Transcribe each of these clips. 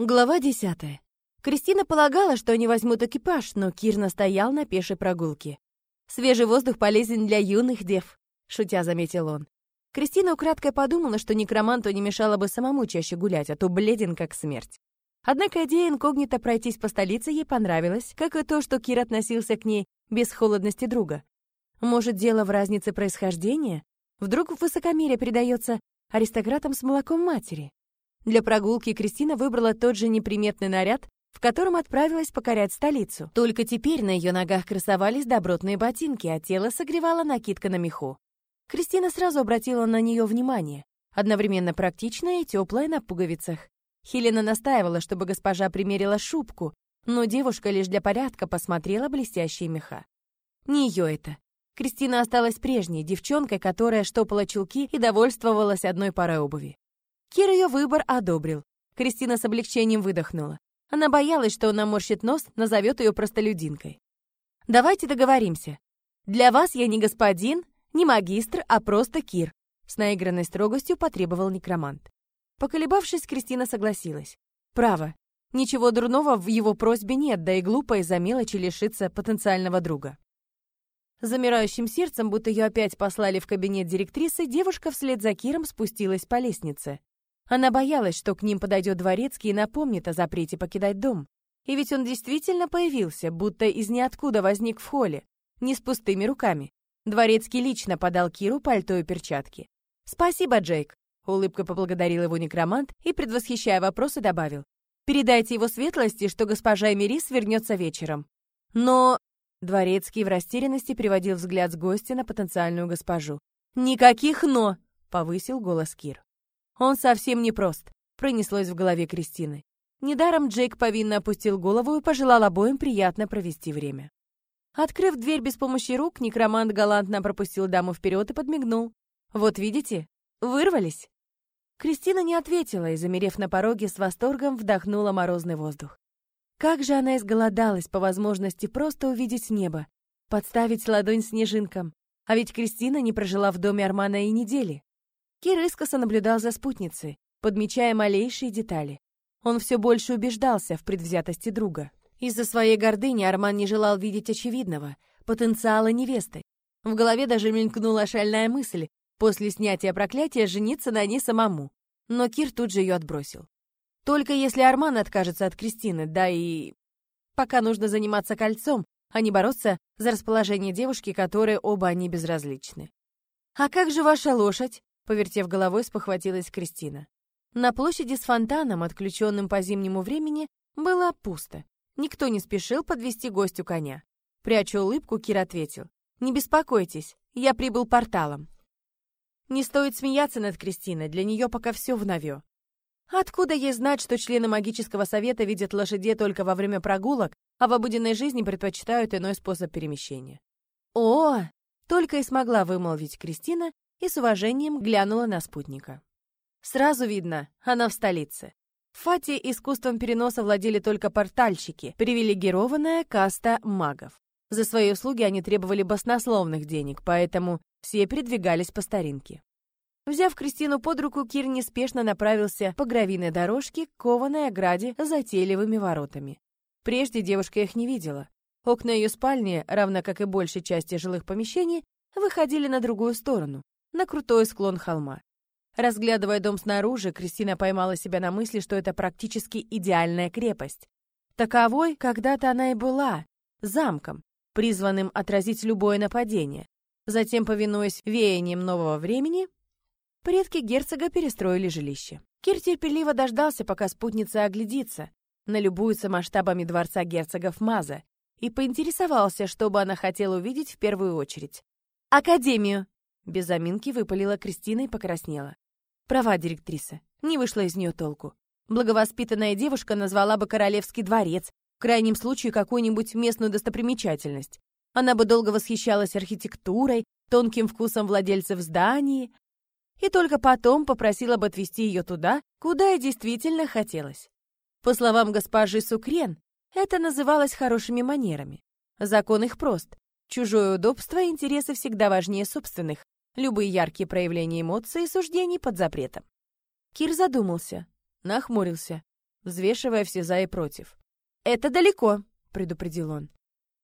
Глава десятая. Кристина полагала, что они возьмут экипаж, но Кир настоял на пешей прогулке. «Свежий воздух полезен для юных дев», — шутя заметил он. Кристина украдкой подумала, что некроманту не мешало бы самому чаще гулять, а то бледен как смерть. Однако идея инкогнито пройтись по столице ей понравилась, как и то, что Кир относился к ней без холодности друга. Может, дело в разнице происхождения? Вдруг в высокомерие придается аристократам с молоком матери? Для прогулки Кристина выбрала тот же неприметный наряд, в котором отправилась покорять столицу. Только теперь на ее ногах красовались добротные ботинки, а тело согревала накидка на меху. Кристина сразу обратила на нее внимание, одновременно практичная и теплая на пуговицах. Хелена настаивала, чтобы госпожа примерила шубку, но девушка лишь для порядка посмотрела блестящие меха. Не ее это. Кристина осталась прежней, девчонкой, которая штопала чулки и довольствовалась одной парой обуви. Кир ее выбор одобрил. Кристина с облегчением выдохнула. Она боялась, что он наморщит нос, назовет ее простолюдинкой. «Давайте договоримся. Для вас я не господин, не магистр, а просто Кир», с наигранной строгостью потребовал некромант. Поколебавшись, Кристина согласилась. «Право. Ничего дурного в его просьбе нет, да и глупо из-за мелочи лишиться потенциального друга». Замирающим сердцем, будто ее опять послали в кабинет директрисы, девушка вслед за Киром спустилась по лестнице. Она боялась, что к ним подойдет дворецкий и напомнит о запрете покидать дом. И ведь он действительно появился, будто из ниоткуда возник в холле, не с пустыми руками. Дворецкий лично подал Киру пальто и перчатки. «Спасибо, Джейк», — улыбкой поблагодарил его некромант и, предвосхищая вопросы, добавил. «Передайте его светлости, что госпожа Эмирис вернется вечером». «Но...» — Дворецкий в растерянности приводил взгляд с гостя на потенциальную госпожу. «Никаких «но», — повысил голос Кир. Он совсем не прост, пронеслось в голове Кристины. Недаром Джейк повинно опустил голову и пожелал обоим приятно провести время. Открыв дверь без помощи рук, некромант галантно пропустил даму вперед и подмигнул. «Вот видите? Вырвались!» Кристина не ответила и, замерев на пороге, с восторгом вдохнула морозный воздух. Как же она изголодалась по возможности просто увидеть небо, подставить ладонь снежинкам. А ведь Кристина не прожила в доме Армана и недели. Кир искоса наблюдал за спутницей, подмечая малейшие детали. Он все больше убеждался в предвзятости друга. Из-за своей гордыни Арман не желал видеть очевидного — потенциала невесты. В голове даже мелькнула шальная мысль после снятия проклятия жениться на ней самому. Но Кир тут же ее отбросил. Только если Арман откажется от Кристины, да и... Пока нужно заниматься кольцом, а не бороться за расположение девушки, которой оба они безразличны. «А как же ваша лошадь?» Повертев головой, спохватилась Кристина. На площади с фонтаном, отключенным по зимнему времени, было пусто. Никто не спешил подвести гостю коня. Пряча улыбку, Кир ответил. «Не беспокойтесь, я прибыл порталом». Не стоит смеяться над Кристиной, для нее пока все в нове. Откуда ей знать, что члены магического совета видят лошадей только во время прогулок, а в обыденной жизни предпочитают иной способ перемещения? О, только и смогла вымолвить Кристина, и с уважением глянула на спутника. Сразу видно, она в столице. В Фате искусством переноса владели только портальщики, привилегированная каста магов. За свои услуги они требовали баснословных денег, поэтому все передвигались по старинке. Взяв Кристину под руку, Кир неспешно направился по гравийной дорожке к кованой ограде с затейливыми воротами. Прежде девушка их не видела. Окна ее спальни, равно как и большей части жилых помещений, выходили на другую сторону, на крутой склон холма. Разглядывая дом снаружи, Кристина поймала себя на мысли, что это практически идеальная крепость. Таковой когда-то она и была, замком, призванным отразить любое нападение. Затем, повинуясь веяниям нового времени, предки герцога перестроили жилище. Кир терпеливо дождался, пока спутница оглядится, налюбуется масштабами дворца герцогов Маза, и поинтересовался, что бы она хотела увидеть в первую очередь. «Академию!» Без заминки выпалила Кристина и покраснела. Права директриса. Не вышло из нее толку. Благовоспитанная девушка назвала бы королевский дворец, в крайнем случае какую-нибудь местную достопримечательность. Она бы долго восхищалась архитектурой, тонким вкусом владельцев зданий, и только потом попросила бы отвезти ее туда, куда и действительно хотелось. По словам госпожи Сукрен, это называлось хорошими манерами. Закон их прост. Чужое удобство и интересы всегда важнее собственных, Любые яркие проявления эмоций и суждений под запретом. Кир задумался, нахмурился. взвешивая все за и против. «Это далеко», — предупредил он.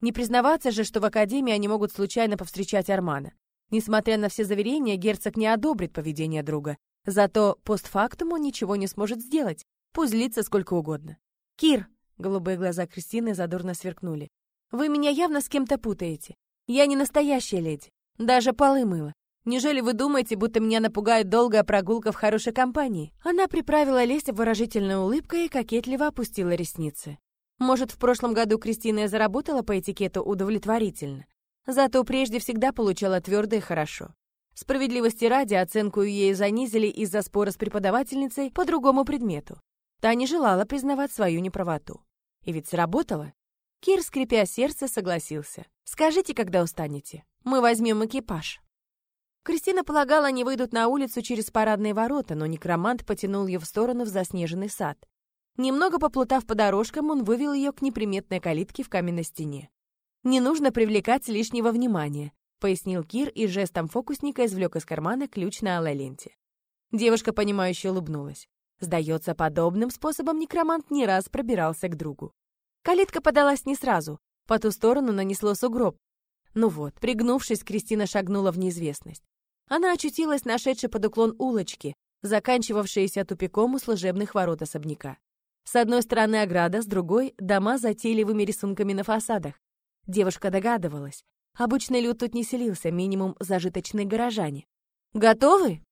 Не признаваться же, что в академии они могут случайно повстречать Армана. Несмотря на все заверения, герцог не одобрит поведение друга. Зато постфактум он ничего не сможет сделать. Пусть злится сколько угодно. «Кир!» — голубые глаза Кристины задорно сверкнули. «Вы меня явно с кем-то путаете. Я не настоящая леди. Даже полы мыла. Неужели вы думаете, будто меня напугает долгая прогулка в хорошей компании?» Она приправила лесть выразительной улыбкой и кокетливо опустила ресницы. Может, в прошлом году Кристина заработала по этикету удовлетворительно. Зато прежде всегда получала твердо и хорошо. Справедливости ради оценку ей занизили из-за спора с преподавательницей по другому предмету. Та не желала признавать свою неправоту. И ведь сработало. Кир, скрипя сердце, согласился. «Скажите, когда устанете. Мы возьмем экипаж». Кристина полагала, они выйдут на улицу через парадные ворота, но некромант потянул ее в сторону в заснеженный сад. Немного поплутав по дорожкам, он вывел ее к неприметной калитке в каменной стене. «Не нужно привлекать лишнего внимания», — пояснил Кир и жестом фокусника извлек из кармана ключ на алой ленте. Девушка, понимающе улыбнулась. Сдается, подобным способом некромант не раз пробирался к другу. Калитка подалась не сразу. По ту сторону нанесло сугроб. Ну вот, пригнувшись, Кристина шагнула в неизвестность. Она очутилась на шедшей под уклон улочки, заканчивавшейся тупиком у служебных ворот особняка. С одной стороны ограда, с другой — дома с затейливыми рисунками на фасадах. Девушка догадывалась. Обычный люд тут не селился, минимум зажиточные горожане. «Готовы?»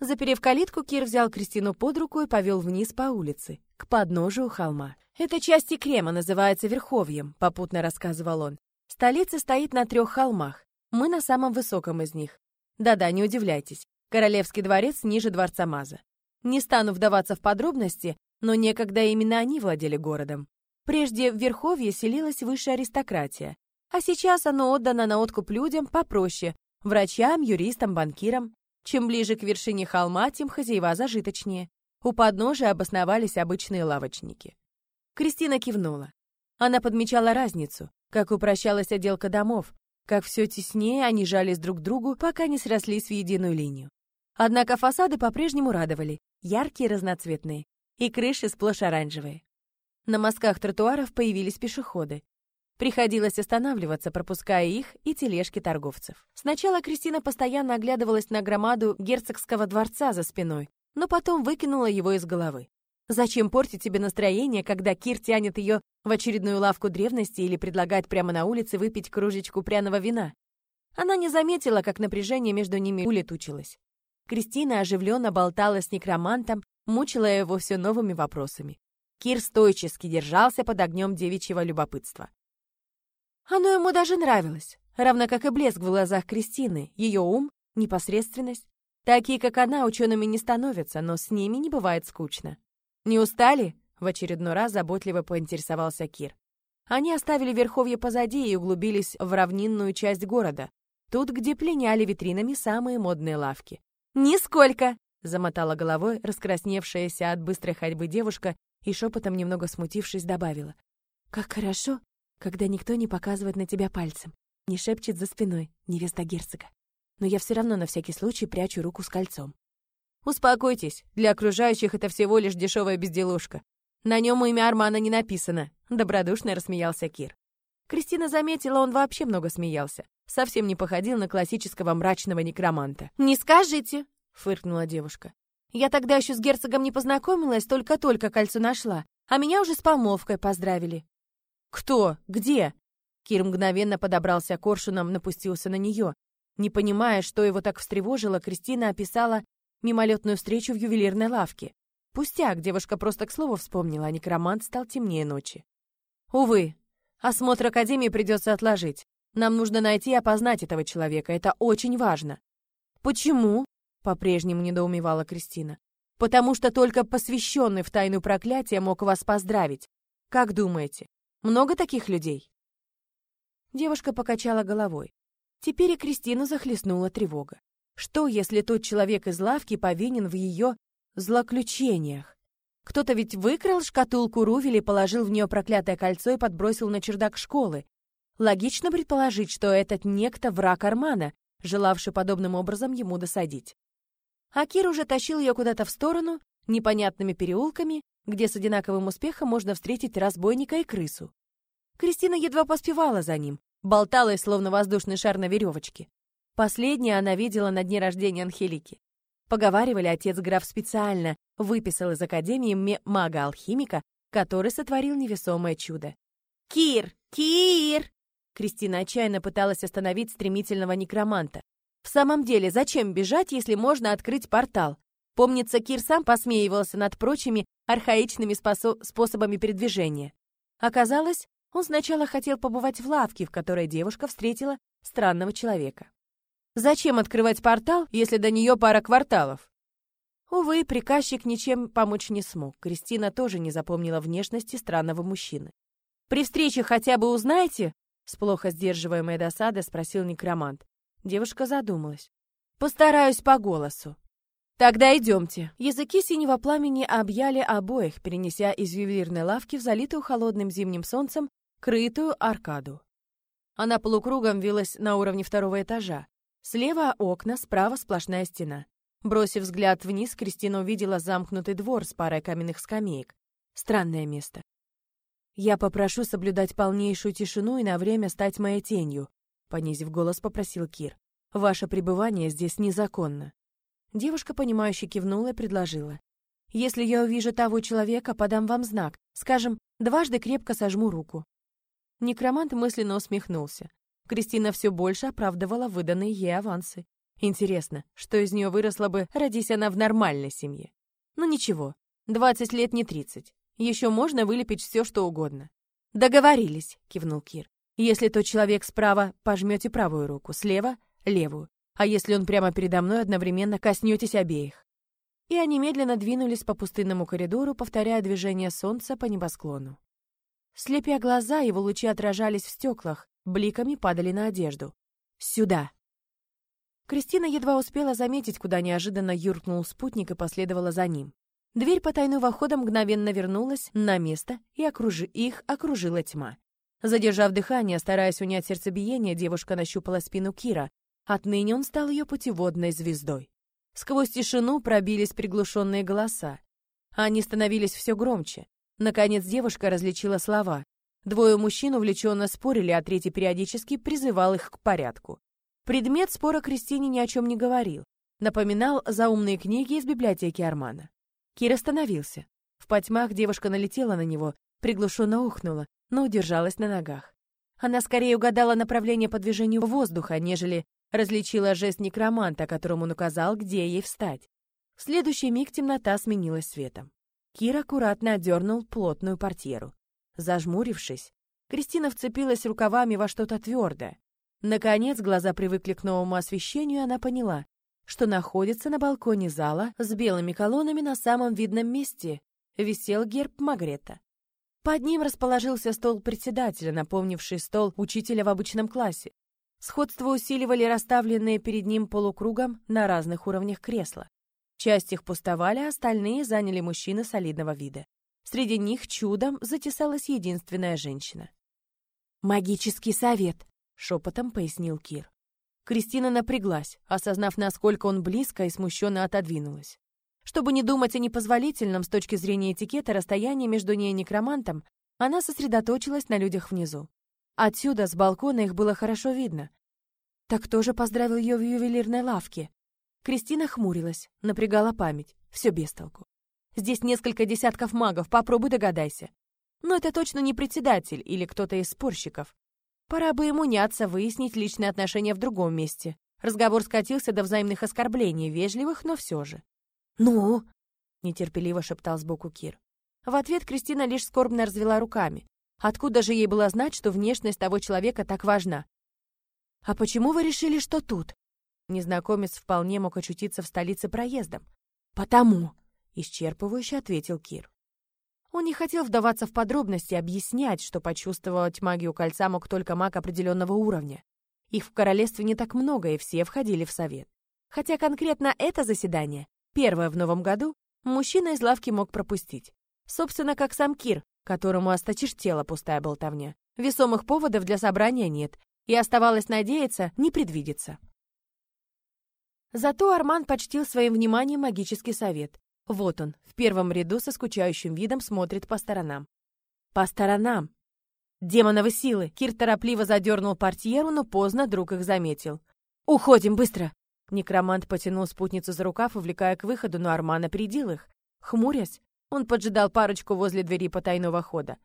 Заперев калитку, Кир взял Кристину под руку и повел вниз по улице, к подножию холма. «Эта часть Крема называется Верховьем», — попутно рассказывал он. «Столица стоит на трех холмах. Мы на самом высоком из них. Да-да, не удивляйтесь. Королевский дворец ниже дворца Маза. Не стану вдаваться в подробности, но некогда именно они владели городом. Прежде в Верховье селилась высшая аристократия, а сейчас оно отдано на откуп людям попроще – врачам, юристам, банкирам. Чем ближе к вершине холма, тем хозяева зажиточнее. У подножия обосновались обычные лавочники. Кристина кивнула. Она подмечала разницу, как упрощалась отделка домов, как все теснее они жались друг к другу, пока не срослись в единую линию. Однако фасады по-прежнему радовали, яркие разноцветные, и крыши сплошь оранжевые. На мостках тротуаров появились пешеходы. Приходилось останавливаться, пропуская их и тележки торговцев. Сначала Кристина постоянно оглядывалась на громаду герцогского дворца за спиной, но потом выкинула его из головы. Зачем портить себе настроение, когда Кир тянет ее в очередную лавку древности или предлагает прямо на улице выпить кружечку пряного вина? Она не заметила, как напряжение между ними улетучилось. Кристина оживленно болтала с некромантом, мучила его все новыми вопросами. Кир стойчески держался под огнем девичьего любопытства. Оно ему даже нравилось, равно как и блеск в глазах Кристины, ее ум, непосредственность. Такие, как она, учеными не становятся, но с ними не бывает скучно. «Не устали?» — в очередной раз заботливо поинтересовался Кир. Они оставили Верховье позади и углубились в равнинную часть города, тут, где пленяли витринами самые модные лавки. «Нисколько!» Замотала головой раскрасневшаяся от быстрой ходьбы девушка и шепотом, немного смутившись, добавила. «Как хорошо, когда никто не показывает на тебя пальцем, не шепчет за спиной невеста герцога. Но я все равно на всякий случай прячу руку с кольцом». «Успокойтесь, для окружающих это всего лишь дешевая безделушка. На нем имя Армана не написано», — добродушно рассмеялся Кир. Кристина заметила, он вообще много смеялся. Совсем не походил на классического мрачного некроманта. «Не скажите!» — фыркнула девушка. «Я тогда еще с герцогом не познакомилась, только-только кольцо нашла, а меня уже с помолвкой поздравили». «Кто? Где?» Кир мгновенно подобрался коршуном, напустился на нее. Не понимая, что его так встревожило, Кристина описала мимолетную встречу в ювелирной лавке. Пустяк, девушка просто к слову вспомнила, а некромант стал темнее ночи. «Увы, осмотр Академии придется отложить. Нам нужно найти и опознать этого человека, это очень важно». «Почему?» По-прежнему недоумевала Кристина. «Потому что только посвященный в тайну проклятия мог вас поздравить. Как думаете, много таких людей?» Девушка покачала головой. Теперь и Кристину захлестнула тревога. Что, если тот человек из лавки повинен в ее злоключениях? Кто-то ведь выкрал шкатулку Рувели, положил в нее проклятое кольцо и подбросил на чердак школы. Логично предположить, что этот некто враг Армана, желавший подобным образом ему досадить. Акир уже тащил ее куда-то в сторону, непонятными переулками, где с одинаковым успехом можно встретить разбойника и крысу. Кристина едва поспевала за ним, болталась, словно воздушный шар на веревочке. Последнее она видела на дне рождения Анхелики. Поговаривали, отец граф специально выписал из академии мага-алхимика, который сотворил невесомое чудо. «Кир! Кир!» Кристина отчаянно пыталась остановить стремительного некроманта. В самом деле, зачем бежать, если можно открыть портал? Помнится, Кир сам посмеивался над прочими архаичными способами передвижения. Оказалось, он сначала хотел побывать в лавке, в которой девушка встретила странного человека. Зачем открывать портал, если до нее пара кварталов? Увы, приказчик ничем помочь не смог. Кристина тоже не запомнила внешности странного мужчины. «При встрече хотя бы узнаете?» С плохо сдерживаемой досадой спросил некромант. Девушка задумалась. «Постараюсь по голосу». «Тогда идемте». Языки синего пламени объяли обоих, перенеся из ювелирной лавки в залитую холодным зимним солнцем крытую аркаду. Она полукругом вилась на уровне второго этажа. Слева окна, справа сплошная стена. Бросив взгляд вниз, Кристина увидела замкнутый двор с парой каменных скамеек. Странное место. «Я попрошу соблюдать полнейшую тишину и на время стать моей тенью», понизив голос, попросил Кир. «Ваше пребывание здесь незаконно». Девушка, понимающе кивнула и предложила. «Если я увижу того человека, подам вам знак. Скажем, дважды крепко сожму руку». Некромант мысленно усмехнулся. Кристина все больше оправдывала выданные ей авансы. Интересно, что из нее выросло бы, родись она в нормальной семье. Ну ничего, 20 лет не 30. Еще можно вылепить все, что угодно. «Договорились», — кивнул Кир. «Если тот человек справа, пожмете правую руку, слева — левую. А если он прямо передо мной, одновременно коснетесь обеих». И они медленно двинулись по пустынному коридору, повторяя движение солнца по небосклону. Слепя глаза, его лучи отражались в стеклах, бликами падали на одежду. «Сюда!» Кристина едва успела заметить, куда неожиданно юркнул спутник и последовала за ним. Дверь потайного хода мгновенно вернулась на место, и окружи их окружила тьма. Задержав дыхание, стараясь унять сердцебиение, девушка нащупала спину Кира. Отныне он стал ее путеводной звездой. Сквозь тишину пробились приглушенные голоса. Они становились все громче. Наконец девушка различила слова. Двое мужчин увлеченно спорили, а третий периодически призывал их к порядку. Предмет спора Кристине ни о чем не говорил. Напоминал заумные книги из библиотеки Армана. Кир остановился. В потьмах девушка налетела на него, приглушенно ухнула, но удержалась на ногах. Она скорее угадала направление по движению воздуха, нежели различила жест некроманта, которому он указал, где ей встать. В следующий миг темнота сменилась светом. Кир аккуратно отдернул плотную портьеру. Зажмурившись, Кристина вцепилась рукавами во что-то твердое. Наконец, глаза привыкли к новому освещению, и она поняла что находится на балконе зала с белыми колоннами на самом видном месте. Висел герб Магрета. Под ним расположился стол председателя, напомнивший стол учителя в обычном классе. Сходство усиливали расставленные перед ним полукругом на разных уровнях кресла. Часть их пустовали, а остальные заняли мужчины солидного вида. Среди них чудом затесалась единственная женщина. «Магический совет», — шепотом пояснил Кир. Кристина напряглась, осознав, насколько он близко и смущенно отодвинулась. Чтобы не думать о непозволительном с точки зрения этикета расстоянии между ней и некромантом, она сосредоточилась на людях внизу. Отсюда, с балкона, их было хорошо видно. Так кто же поздравил ее в ювелирной лавке? Кристина хмурилась, напрягала память. Все без толку. Здесь несколько десятков магов, попробуй догадайся. Но это точно не председатель или кто-то из спорщиков. Пора бы ему няться, выяснить личные отношения в другом месте. Разговор скатился до взаимных оскорблений, вежливых, но все же. «Ну?» — нетерпеливо шептал сбоку Кир. В ответ Кристина лишь скорбно развела руками. Откуда же ей было знать, что внешность того человека так важна? «А почему вы решили, что тут?» Незнакомец вполне мог очутиться в столице проездом. «Потому», — исчерпывающе ответил Кир. Он не хотел вдаваться в подробности, объяснять, что почувствовать магию кольца мог только маг определенного уровня. Их в королевстве не так много, и все входили в совет. Хотя конкретно это заседание, первое в новом году, мужчина из лавки мог пропустить. Собственно, как сам Кир, которому осточертела пустая болтовня. Весомых поводов для собрания нет, и оставалось надеяться, не предвидится. Зато Арман почтил своим вниманием магический совет. Вот он, в первом ряду со скучающим видом смотрит по сторонам. По сторонам. Демоновы силы. Кир торопливо задернул портьеру, но поздно друг их заметил. «Уходим, быстро!» Некромант потянул спутницу за рукав, увлекая к выходу, но Арман опередил их. Хмурясь, он поджидал парочку возле двери потайного хода.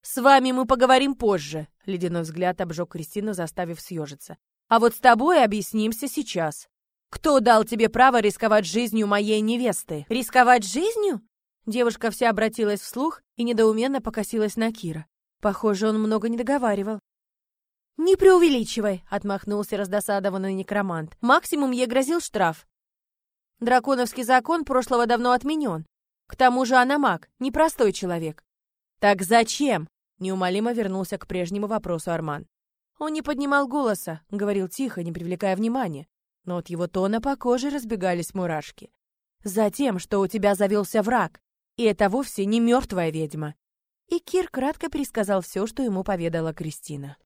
«С вами мы поговорим позже», — ледяной взгляд обжег Кристину, заставив съежиться. «А вот с тобой объяснимся сейчас. Кто дал тебе право рисковать жизнью моей невесты?» «Рисковать жизнью?» Девушка вся обратилась вслух и недоуменно покосилась на Кира. Похоже, он много не договаривал. «Не преувеличивай», — отмахнулся раздосадованный некромант. «Максимум ей грозил штраф. Драконовский закон прошлого давно отменен. К тому же она маг, непростой человек». «Так зачем?» — неумолимо вернулся к прежнему вопросу Арман. Он не поднимал голоса, говорил тихо, не привлекая внимания, но от его тона по коже разбегались мурашки. «Затем, что у тебя завелся враг, и это вовсе не мертвая ведьма. И Кир кратко пересказал все, что ему поведала Кристина.